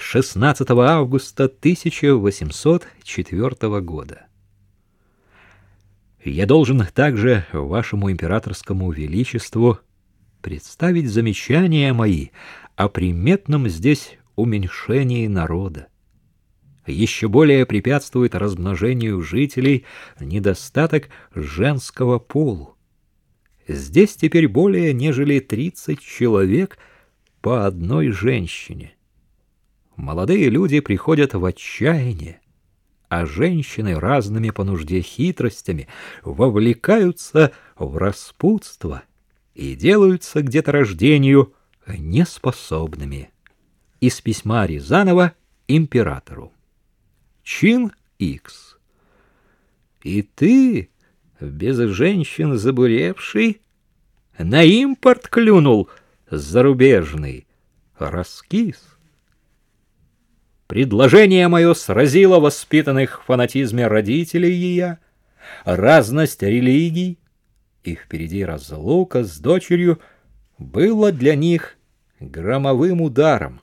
16 августа 1804 года. Я должен также вашему императорскому величеству представить замечания мои о приметном здесь уменьшении народа. Еще более препятствует размножению жителей недостаток женского полу. Здесь теперь более нежели тридцать человек по одной женщине. Молодые люди приходят в отчаяние, а женщины разными по нужде хитростями вовлекаются в распутство и делаются где-то рождению неспособными. Из письма Рязанова императору. Чин Икс. И ты, без женщин забуревший, на импорт клюнул зарубежный, раскис. Предложение мое сразило воспитанных в фанатизме родителей ее, разность религий, и впереди разлука с дочерью было для них громовым ударом.